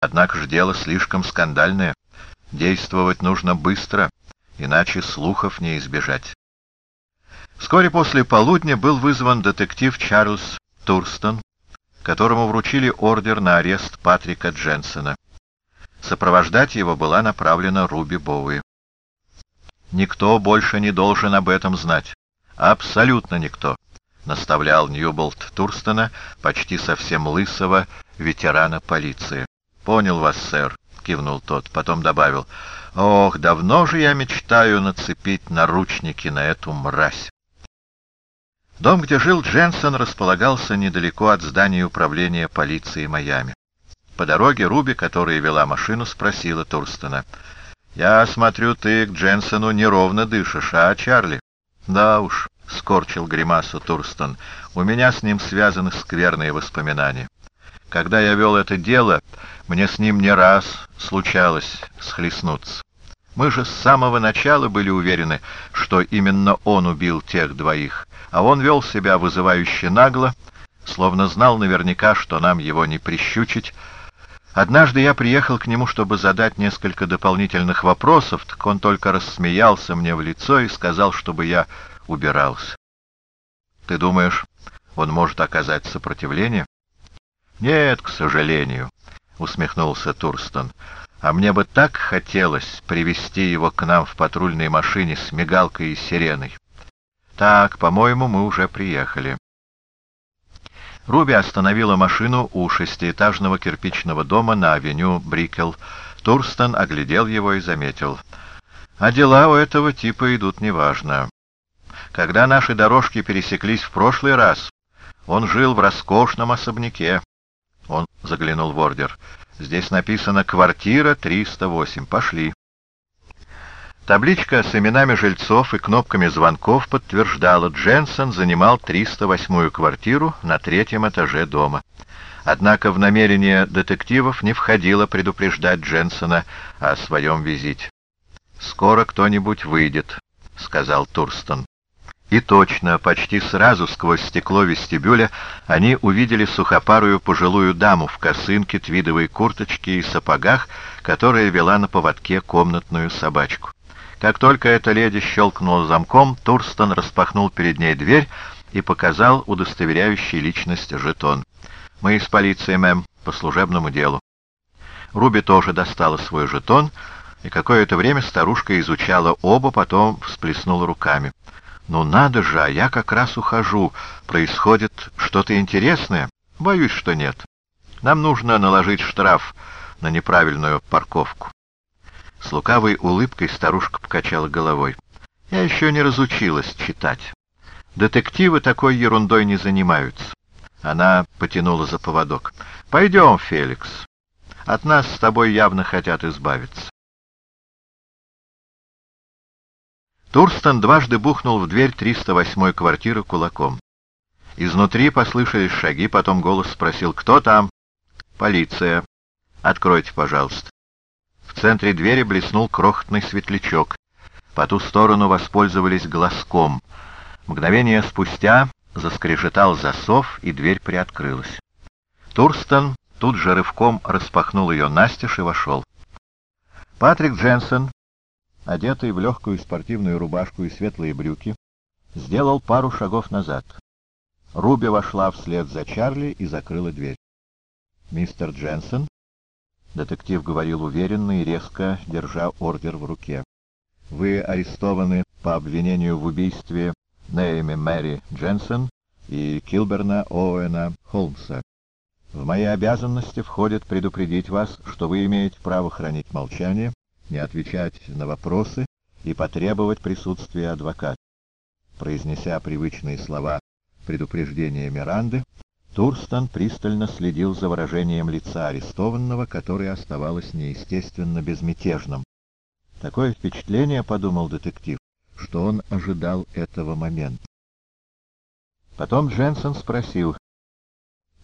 Однако же дело слишком скандальное. Действовать нужно быстро, иначе слухов не избежать. Вскоре после полудня был вызван детектив Чарльз Турстон, которому вручили ордер на арест Патрика Дженсона. Сопровождать его была направлена Руби Боуи. «Никто больше не должен об этом знать. Абсолютно никто», — наставлял Ньюболт Турстона, почти совсем лысого ветерана полиции. «Понял вас, сэр», — кивнул тот, потом добавил. «Ох, давно же я мечтаю нацепить наручники на эту мразь». Дом, где жил Дженсен, располагался недалеко от здания управления полиции Майами. По дороге Руби, которая вела машину, спросила Турстона. «Я смотрю, ты к Дженсену неровно дышишь, а, Чарли?» «Да уж», — скорчил гримасу Турстон, — «у меня с ним связаны скверные воспоминания. Когда я вел это дело, мне с ним не раз случалось схлестнуться. Мы же с самого начала были уверены, что именно он убил тех двоих, а он вел себя вызывающе нагло, словно знал наверняка, что нам его не прищучить. Однажды я приехал к нему, чтобы задать несколько дополнительных вопросов, так он только рассмеялся мне в лицо и сказал, чтобы я убирался. Ты думаешь, он может оказать сопротивление? Нет, к сожалению, — усмехнулся Турстон. А мне бы так хотелось привести его к нам в патрульной машине с мигалкой и сиреной. Так, по-моему, мы уже приехали. Руби остановила машину у шестиэтажного кирпичного дома на авеню Брикел. Турстон оглядел его и заметил. А дела у этого типа идут неважно. Когда наши дорожки пересеклись в прошлый раз, он жил в роскошном особняке. Он заглянул в ордер. Здесь написано «Квартира 308». Пошли. Табличка с именами жильцов и кнопками звонков подтверждала, Дженсен занимал 308-ю квартиру на третьем этаже дома. Однако в намерение детективов не входило предупреждать Дженсона о своем визите. «Скоро кто-нибудь выйдет», — сказал Турстон. И точно, почти сразу сквозь стекло вестибюля они увидели сухопарую пожилую даму в косынке, твидовой курточке и сапогах, которая вела на поводке комнатную собачку. Как только эта леди щелкнула замком, Турстон распахнул перед ней дверь и показал удостоверяющий личность жетон. «Мы из полиции, мэм, по служебному делу». Руби тоже достала свой жетон, и какое-то время старушка изучала оба, потом всплеснула руками. «Ну надо же, а я как раз ухожу. Происходит что-то интересное?» «Боюсь, что нет. Нам нужно наложить штраф на неправильную парковку». С лукавой улыбкой старушка покачала головой. «Я еще не разучилась читать. Детективы такой ерундой не занимаются». Она потянула за поводок. «Пойдем, Феликс. От нас с тобой явно хотят избавиться». Турстон дважды бухнул в дверь 308-й квартиры кулаком. Изнутри послышались шаги, потом голос спросил, кто там? «Полиция. Откройте, пожалуйста». В центре двери блеснул крохотный светлячок. По ту сторону воспользовались глазком. Мгновение спустя заскрежетал засов, и дверь приоткрылась. Турстон тут же рывком распахнул ее настежь и вошел. Патрик Дженсен одетый в легкую спортивную рубашку и светлые брюки, сделал пару шагов назад. Руби вошла вслед за Чарли и закрыла дверь. «Мистер Дженсен?» — детектив говорил уверенно и резко, держа ордер в руке. «Вы арестованы по обвинению в убийстве Нейми Мэри Дженсен и Килберна Оуэна Холмса. В мои обязанности входит предупредить вас, что вы имеете право хранить молчание не отвечать на вопросы и потребовать присутствия адвоката. Произнеся привычные слова предупреждения Миранды, Турстон пристально следил за выражением лица арестованного, которое оставалось неестественно безмятежным. Такое впечатление, — подумал детектив, — что он ожидал этого момента. Потом Дженсен спросил,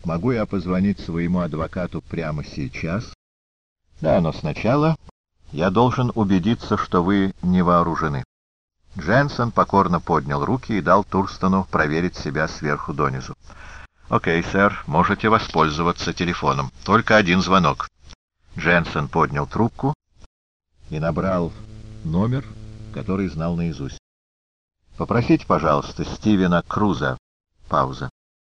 «Могу я позвонить своему адвокату прямо сейчас?» «Да, но сначала я должен убедиться, что вы не вооружены. Дженсен покорно поднял руки и дал Турстону проверить себя сверху донизу. «Окей, сэр, можете воспользоваться телефоном. Только один звонок». Дженсен поднял трубку и набрал номер, который знал наизусть. «Попросите, пожалуйста, Стивена Круза». Пауза.